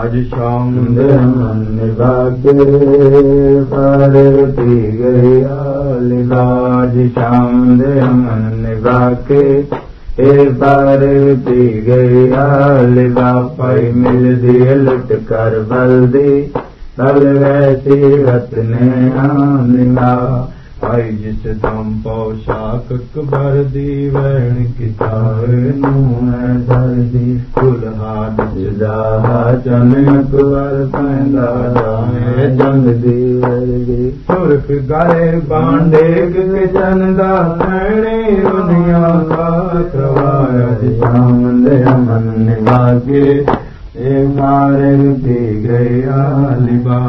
آج شام دے من نبا کے پی گیا لبا آج شام دے من نبا کے اے پی گیا لبا پائی مل دی لٹ کر بل دی بل ویسی رت نے آئی جس تم پوشاک کبر دی وین کتاب نو ہے در دی کل ہاتھ جدا چن اکبر پیندا جانے جنگ دی ورگی سرخ گائے بانڈے کے جن دا پھیڑے دنیا کا کروایا شام دے من نبا کے اے مارے پی گیا لبا